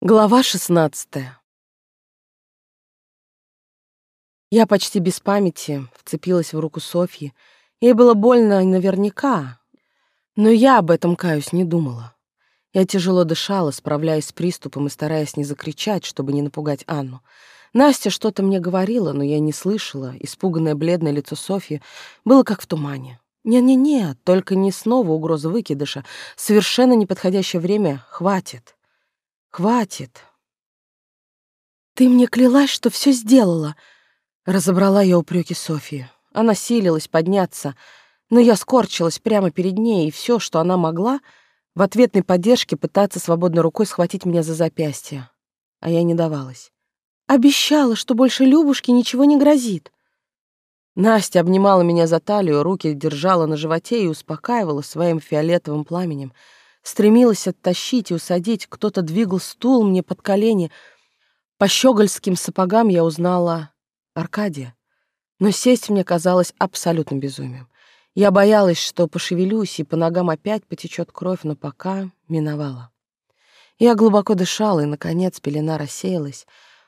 Глава 16. Я почти без памяти вцепилась в руку Софьи. Ей было больно наверняка, но я об этом, каюсь, не думала. Я тяжело дышала, справляясь с приступом и стараясь не закричать, чтобы не напугать Анну. Настя что-то мне говорила, но я не слышала. Испуганное бледное лицо Софьи было как в тумане. «Не-не-не, только не снова угроза выкидыша. Совершенно неподходящее время. Хватит». Хватит. Ты мне клялась, что все сделала. Разобрала я упреки Софии. Она силилась подняться, но я скорчилась прямо перед ней, и все, что она могла, в ответной поддержке пытаться свободной рукой схватить меня за запястье. А я не давалась. Обещала, что больше Любушке ничего не грозит. Настя обнимала меня за талию, руки держала на животе и успокаивала своим фиолетовым пламенем — стремилась оттащить и усадить, кто-то двигал стул мне под колени. По щегольским сапогам я узнала Аркадия, но сесть мне казалось абсолютным безумием. Я боялась, что пошевелюсь, и по ногам опять потечет кровь, но пока миновала. Я глубоко дышала, и, наконец, пелена рассеялась.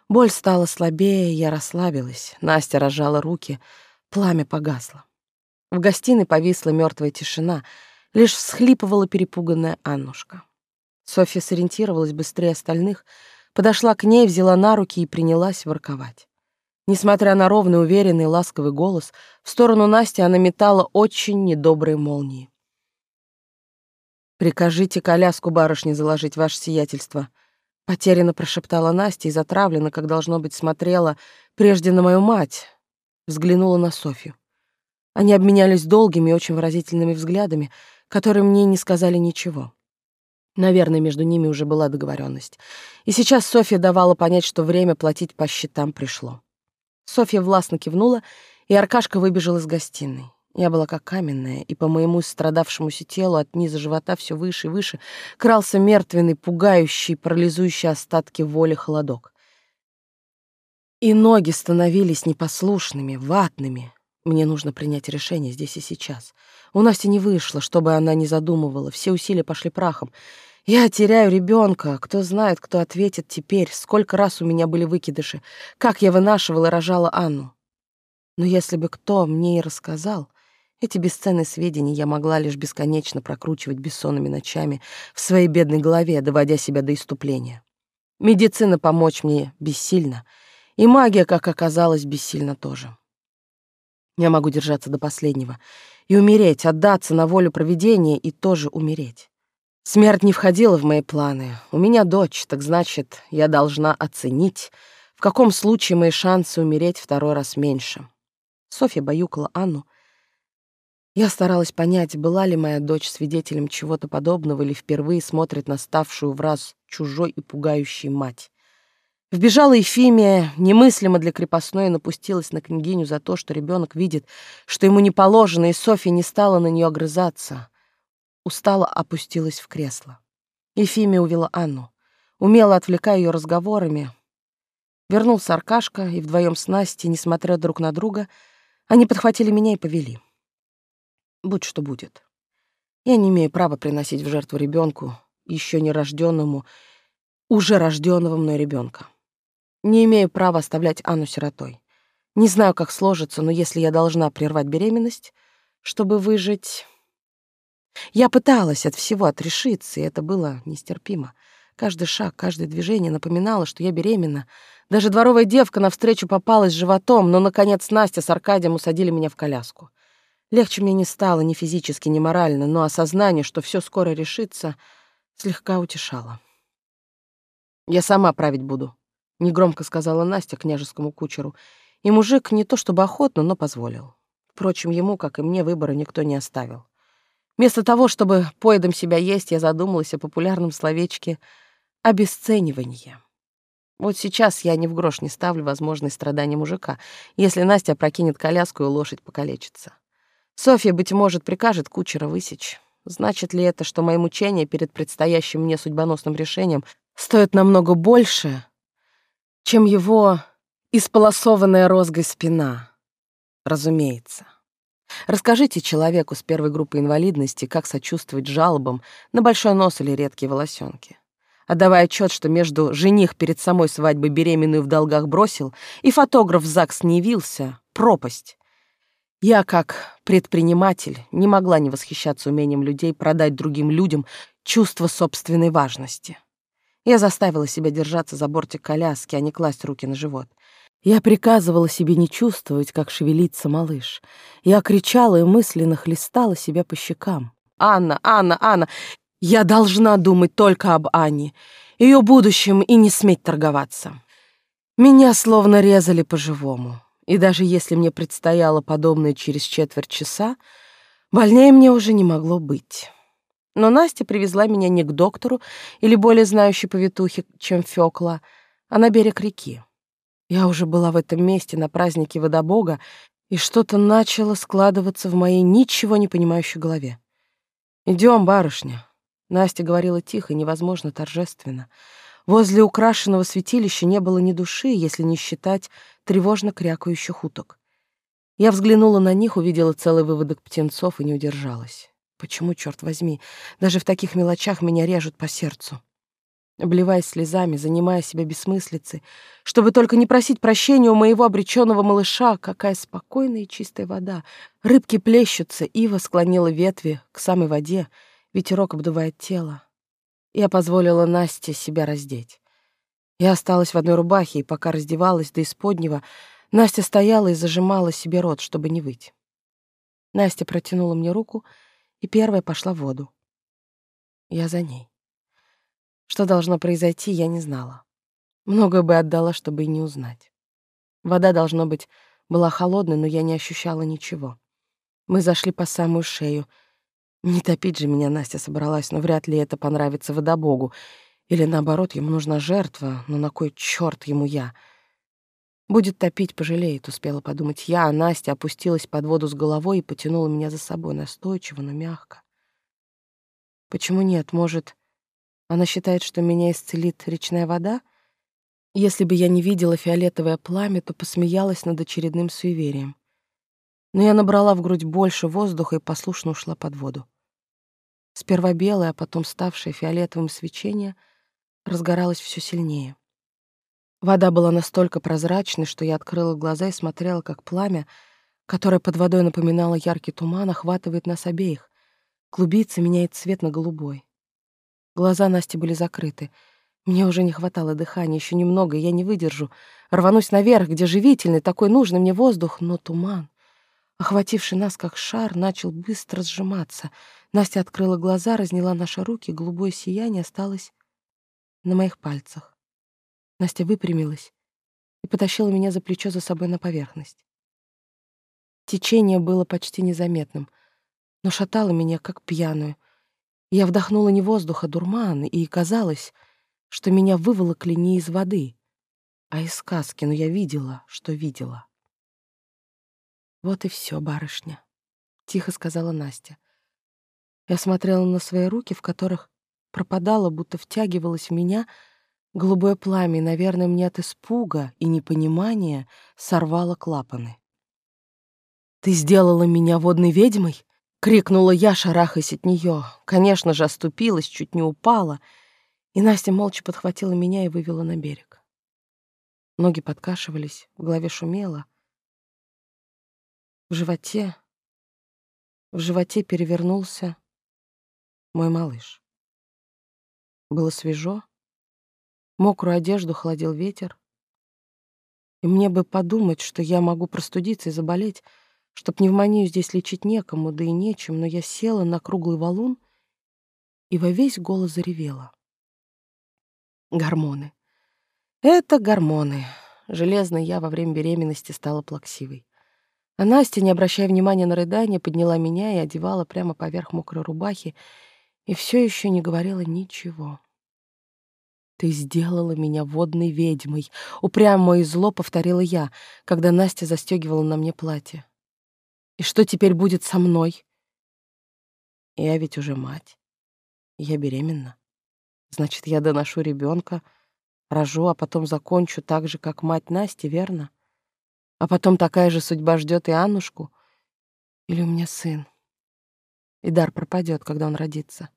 Боль стала слабее, я расслабилась. Настя разжала руки, пламя погасло. В гостиной повисла мертвая тишина — Лишь всхлипывала перепуганная Аннушка. Софья сориентировалась быстрее остальных, подошла к ней, взяла на руки и принялась ворковать. Несмотря на ровный, уверенный, ласковый голос, в сторону Насти она метала очень недобрые молнии. «Прикажите коляску барышне заложить, ваше сиятельство», — потерянно прошептала Настя и затравленно, как должно быть, смотрела прежде на мою мать, взглянула на Софью. Они обменялись долгими и очень выразительными взглядами, которые мне не сказали ничего. Наверное, между ними уже была договоренность. И сейчас Софья давала понять, что время платить по счетам пришло. Софья властно кивнула, и Аркашка выбежал из гостиной. Я была как каменная, и по моему страдавшемуся телу от низа живота все выше и выше крался мертвенный, пугающий, парализующий остатки воли холодок. И ноги становились непослушными, ватными, мне нужно принять решение здесь и сейчас. У Насти не вышло, чтобы она не задумывала. Все усилия пошли прахом. Я теряю ребенка. Кто знает, кто ответит теперь. Сколько раз у меня были выкидыши. Как я вынашивала и рожала Анну. Но если бы кто мне и рассказал, эти бесценные сведения я могла лишь бесконечно прокручивать бессонными ночами в своей бедной голове, доводя себя до иступления. Медицина помочь мне бессильна, и магия, как оказалось, бессильна тоже. Я могу держаться до последнего и умереть, отдаться на волю провидения и тоже умереть. Смерть не входила в мои планы. У меня дочь, так значит, я должна оценить, в каком случае мои шансы умереть второй раз меньше. Софья баюкала Анну. Я старалась понять, была ли моя дочь свидетелем чего-то подобного или впервые смотрит на ставшую в раз чужой и пугающей мать. Вбежала Ефимия, немыслимо для крепостной, напустилась на княгиню за то, что ребенок видит, что ему не положено, и Софья не стала на нее огрызаться. Устала опустилась в кресло. Ефимия увела Анну, умело отвлекая ее разговорами. Вернулся Аркашка, и вдвоем с Настей, несмотря друг на друга, они подхватили меня и повели. Будь что будет. Я не имею права приносить в жертву ребенку, еще не рожденному, уже рожденного мной ребенка. Не имею права оставлять Анну сиротой. Не знаю, как сложится, но если я должна прервать беременность, чтобы выжить... Я пыталась от всего отрешиться, и это было нестерпимо. Каждый шаг, каждое движение напоминало, что я беременна. Даже дворовая девка навстречу попалась животом, но, наконец, Настя с Аркадием усадили меня в коляску. Легче мне не стало ни физически, ни морально, но осознание, что все скоро решится, слегка утешало. «Я сама править буду», негромко сказала Настя княжескому кучеру, и мужик не то чтобы охотно, но позволил. Впрочем, ему, как и мне, выбора никто не оставил. Вместо того, чтобы поедом себя есть, я задумалась о популярном словечке «обесценивание». Вот сейчас я ни в грош не ставлю возможность страдания мужика, если Настя прокинет коляску и лошадь покалечится. Софья, быть может, прикажет кучера высечь. Значит ли это, что мои мучения перед предстоящим мне судьбоносным решением стоят намного больше, чем его исполосованная розгой спина. Разумеется. Расскажите человеку с первой группы инвалидности, как сочувствовать жалобам на большой нос или редкие волосенки. отдавая отчет, что между жених перед самой свадьбой беременную в долгах бросил, и фотограф в ЗАГС не явился, пропасть. Я, как предприниматель, не могла не восхищаться умением людей продать другим людям чувство собственной важности. Я заставила себя держаться за бортик коляски, а не класть руки на живот. Я приказывала себе не чувствовать, как шевелится малыш. Я кричала и мысленно хлестала себя по щекам. «Анна, Анна, Анна! Я должна думать только об Анне, ее будущем и не сметь торговаться». Меня словно резали по-живому. И даже если мне предстояло подобное через четверть часа, больнее мне уже не могло быть. Но Настя привезла меня не к доктору или более знающей повитухе, чем Фёкла, а на берег реки. Я уже была в этом месте на празднике водобога, и что-то начало складываться в моей ничего не понимающей голове. Идем, барышня», — Настя говорила тихо, невозможно торжественно. Возле украшенного святилища не было ни души, если не считать тревожно крякающих уток. Я взглянула на них, увидела целый выводок птенцов и не удержалась. Почему, черт возьми, даже в таких мелочах меня режут по сердцу? Обливаясь слезами, занимая себя бессмыслицей, чтобы только не просить прощения у моего обреченного малыша, какая спокойная и чистая вода. Рыбки плещутся, ива склонила ветви к самой воде, ветерок обдувает тело. Я позволила Насте себя раздеть. Я осталась в одной рубахе, и пока раздевалась до исподнего, Настя стояла и зажимала себе рот, чтобы не выть. Настя протянула мне руку и первая пошла в воду. Я за ней. Что должно произойти, я не знала. Многое бы отдала, чтобы и не узнать. Вода, должно быть, была холодной, но я не ощущала ничего. Мы зашли по самую шею. Не топить же меня Настя собралась, но вряд ли это понравится водобогу. Или наоборот, ему нужна жертва, но на кой черт ему я? Будет топить, пожалеет, успела подумать я, а Настя опустилась под воду с головой и потянула меня за собой настойчиво, но мягко. Почему нет? Может, она считает, что меня исцелит речная вода? Если бы я не видела фиолетовое пламя, то посмеялась над очередным суеверием. Но я набрала в грудь больше воздуха и послушно ушла под воду. Сперва белое, а потом ставшее фиолетовым свечение разгоралось все сильнее. Вода была настолько прозрачной, что я открыла глаза и смотрела, как пламя, которое под водой напоминало яркий туман, охватывает нас обеих. Клубится, меняет цвет на голубой. Глаза Насти были закрыты. Мне уже не хватало дыхания, еще немного, и я не выдержу. Рванусь наверх, где живительный, такой нужный мне воздух, но туман, охвативший нас как шар, начал быстро сжиматься. Настя открыла глаза, разняла наши руки, голубое сияние осталось на моих пальцах. Настя выпрямилась и потащила меня за плечо за собой на поверхность. Течение было почти незаметным, но шатало меня, как пьяную — я вдохнула не воздух, а дурман, и казалось, что меня выволокли не из воды, а из сказки, но я видела, что видела. «Вот и все, барышня», — тихо сказала Настя. Я смотрела на свои руки, в которых пропадало, будто втягивалось в меня голубое пламя, наверное, мне от испуга и непонимания сорвало клапаны. «Ты сделала меня водной ведьмой?» — крикнула я, шарахаясь от нее. Конечно же, оступилась, чуть не упала, и Настя молча подхватила меня и вывела на берег. Ноги подкашивались, в голове шумело. В животе... В животе перевернулся мой малыш. Было свежо, мокрую одежду холодил ветер, и мне бы подумать, что я могу простудиться и заболеть, что пневмонию здесь лечить некому, да и нечем, но я села на круглый валун и во весь голос заревела. Гормоны. Это гормоны. Железной я во время беременности стала плаксивой. А Настя, не обращая внимания на рыдание, подняла меня и одевала прямо поверх мокрой рубахи, и все еще не говорила ничего. «Ты сделала меня водной ведьмой», — упрямо и зло повторила я, когда Настя застегивала на мне платье. И что теперь будет со мной? Я ведь уже мать. Я беременна. Значит, я доношу ребенка, рожу, а потом закончу так же, как мать Насти, верно? А потом такая же судьба ждет и Аннушку. Или у меня сын. И дар пропадет, когда он родится.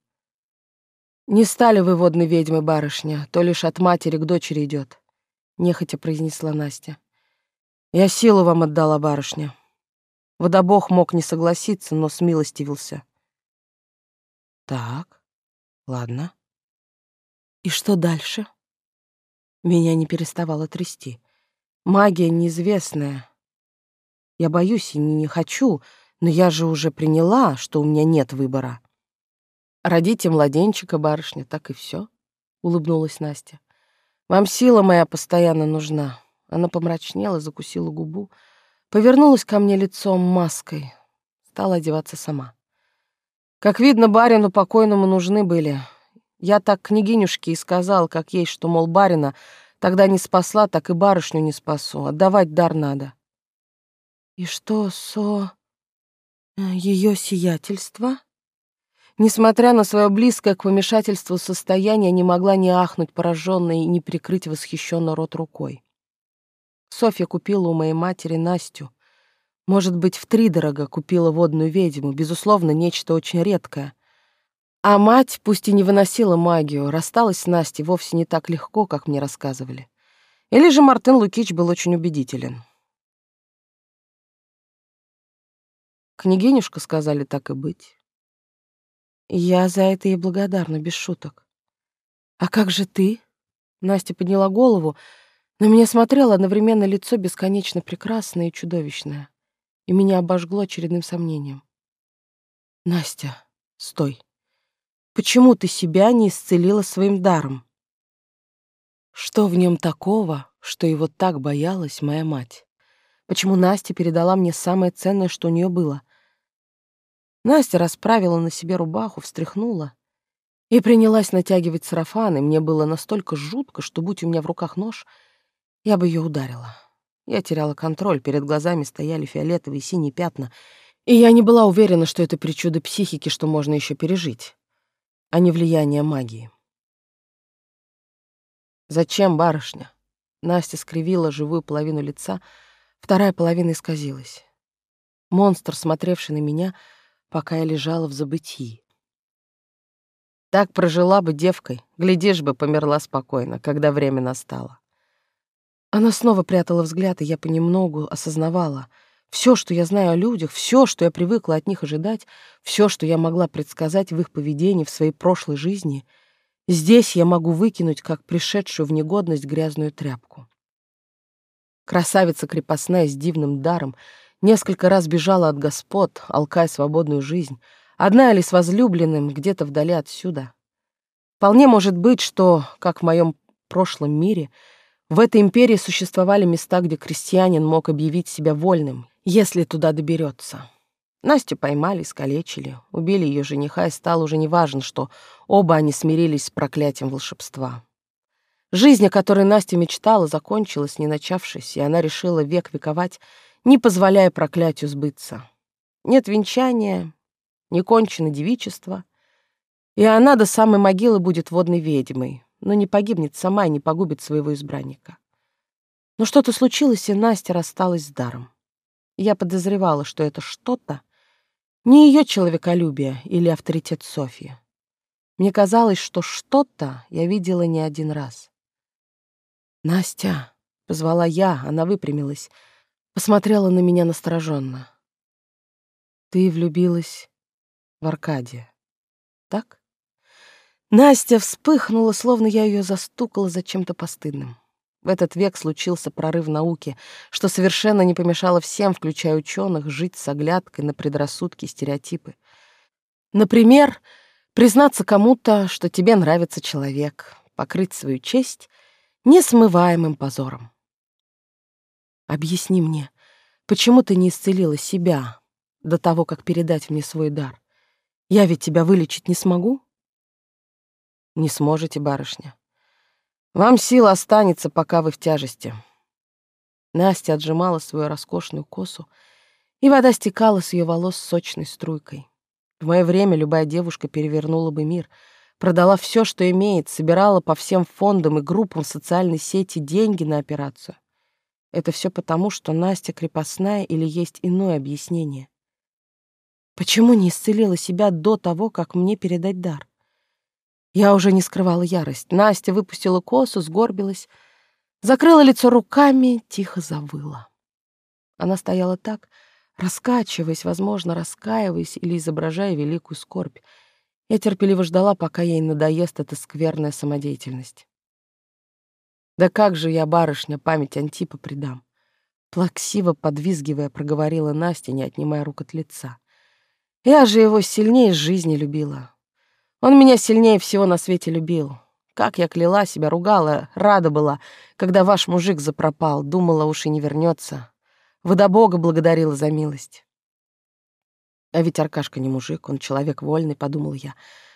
«Не стали вы водной ведьмой, барышня, то лишь от матери к дочери идет», — нехотя произнесла Настя. «Я силу вам отдала, барышня. Водобог мог не согласиться, но смилостивился». «Так, ладно. И что дальше?» Меня не переставало трясти. Магия неизвестная. Я боюсь и не хочу, но я же уже приняла, что у меня нет выбора. Родите младенчика, барышня, так и все, улыбнулась Настя. Вам сила моя постоянно нужна. Она помрачнела, закусила губу, повернулась ко мне лицом маской, стала одеваться сама. Как видно, барину покойному нужны были. Я так княгинюшке и сказал, как есть, что, мол, барина тогда не спасла, так и барышню не спасу. Отдавать дар надо. И что со... Э, ее сиятельство? Несмотря на свое близкое к помешательству состояние, не могла не ахнуть пораженной и не прикрыть восхищенно рот рукой. Софья купила у моей матери Настю. Может быть, втридорого купила водную ведьму, безусловно, нечто очень редкое. А мать, пусть и не выносила магию, рассталась с Настей вовсе не так легко, как мне рассказывали. Или же Мартын Лукич был очень убедителен. Княгинюшка сказали так и быть. Я за это ей благодарна, без шуток. А как же ты? Настя подняла голову, на меня смотрело одновременно лицо бесконечно прекрасное и чудовищное, и меня обожгло очередным сомнением. Настя, стой. Почему ты себя не исцелила своим даром? Что в нем такого, что его так боялась моя мать? Почему Настя передала мне самое ценное, что у нее было — Настя расправила на себе рубаху, встряхнула и принялась натягивать сарафан, и мне было настолько жутко, что, будь у меня в руках нож, я бы ее ударила. Я теряла контроль, перед глазами стояли фиолетовые и синие пятна, и я не была уверена, что это причуда психики, что можно еще пережить, а не влияние магии. «Зачем, барышня?» Настя скривила живую половину лица, вторая половина исказилась. Монстр, смотревший на меня, — пока я лежала в забытии. Так прожила бы девкой, глядишь бы, померла спокойно, когда время настало. Она снова прятала взгляд, и я понемногу осознавала. Все, что я знаю о людях, все, что я привыкла от них ожидать, все, что я могла предсказать в их поведении в своей прошлой жизни, здесь я могу выкинуть, как пришедшую в негодность грязную тряпку. Красавица крепостная с дивным даром — Несколько раз бежала от господ, алкая свободную жизнь, одна или с возлюбленным, где-то вдали отсюда. Вполне может быть, что, как в моем прошлом мире, в этой империи существовали места, где крестьянин мог объявить себя вольным, если туда доберется. Настю поймали, искалечили, убили ее жениха, и стало уже неважно, что оба они смирились с проклятием волшебства. Жизнь, о которой Настя мечтала, закончилась, не начавшись, и она решила век вековать не позволяя проклятию сбыться. Нет венчания, не кончено девичество, и она до самой могилы будет водной ведьмой, но не погибнет сама и не погубит своего избранника. Но что-то случилось, и Настя рассталась с даром. Я подозревала, что это что-то не ее человеколюбие или авторитет Софьи. Мне казалось, что что-то я видела не один раз. «Настя!» — позвала я, она выпрямилась — посмотрела на меня настороженно. Ты влюбилась в Аркадия, так? Настя вспыхнула, словно я ее застукала за чем-то постыдным. В этот век случился прорыв науки, что совершенно не помешало всем, включая ученых, жить с оглядкой на предрассудки и стереотипы. Например, признаться кому-то, что тебе нравится человек, покрыть свою честь несмываемым позором. Объясни мне, почему ты не исцелила себя до того, как передать мне свой дар? Я ведь тебя вылечить не смогу? Не сможете, барышня. Вам сила останется, пока вы в тяжести. Настя отжимала свою роскошную косу, и вода стекала с ее волос сочной струйкой. В мое время любая девушка перевернула бы мир, продала все, что имеет, собирала по всем фондам и группам социальной сети деньги на операцию. Это все потому, что Настя крепостная или есть иное объяснение? Почему не исцелила себя до того, как мне передать дар? Я уже не скрывала ярость. Настя выпустила косу, сгорбилась, закрыла лицо руками, тихо завыла. Она стояла так, раскачиваясь, возможно, раскаиваясь или изображая великую скорбь. Я терпеливо ждала, пока ей надоест эта скверная самодеятельность. Да как же я, барышня, память Антипа предам? Плаксиво подвизгивая, проговорила Настя, не отнимая рук от лица. Я же его сильнее жизни любила. Он меня сильнее всего на свете любил. Как я кляла себя, ругала, рада была, когда ваш мужик запропал, думала, уж и не вернется. Вода Бога благодарила за милость. А ведь Аркашка не мужик, он человек вольный, подумал я.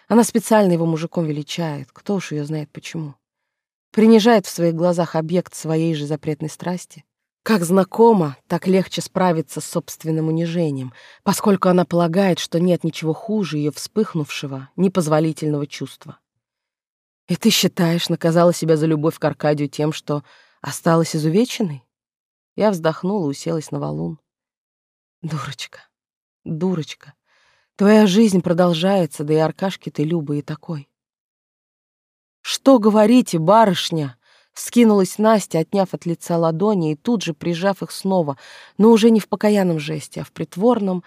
Она специально его мужиком величает, кто уж ее знает почему. Принижает в своих глазах объект своей же запретной страсти. Как знакомо, так легче справиться с собственным унижением, поскольку она полагает, что нет ничего хуже ее вспыхнувшего, непозволительного чувства. И ты считаешь, наказала себя за любовь к Аркадию тем, что осталась изувеченной? Я вздохнула, уселась на валун. Дурочка, дурочка, твоя жизнь продолжается, да и Аркашки ты Люба и такой. Что говорите, барышня? Скинулась Настя, отняв от лица ладони и тут же прижав их снова, но уже не в покаянном жесте, а в притворном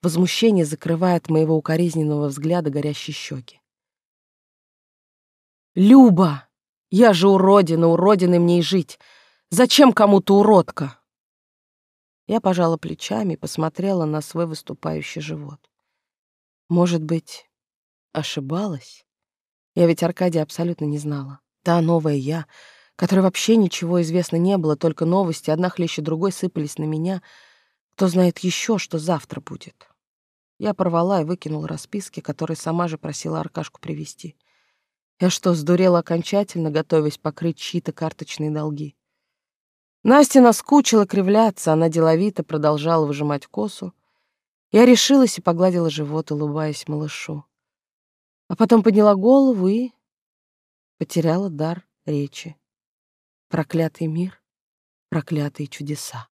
возмущении закрывая от моего укоризненного взгляда горящие щеки. «Люба! Я же уродина, уродиной мне и жить! Зачем кому-то уродка?» Я пожала плечами и посмотрела на свой выступающий живот. Может быть, ошибалась? Я ведь Аркадия абсолютно не знала. Та новая я — которой вообще ничего известно не было, только новости, одна хлеще другой, сыпались на меня. Кто знает еще, что завтра будет. Я порвала и выкинула расписки, которые сама же просила Аркашку привезти. Я что, сдурела окончательно, готовясь покрыть чьи-то карточные долги? Настя наскучила кривляться, она деловито продолжала выжимать косу. Я решилась и погладила живот, улыбаясь малышу. А потом подняла голову и потеряла дар речи. Проклятый мир, проклятые чудеса.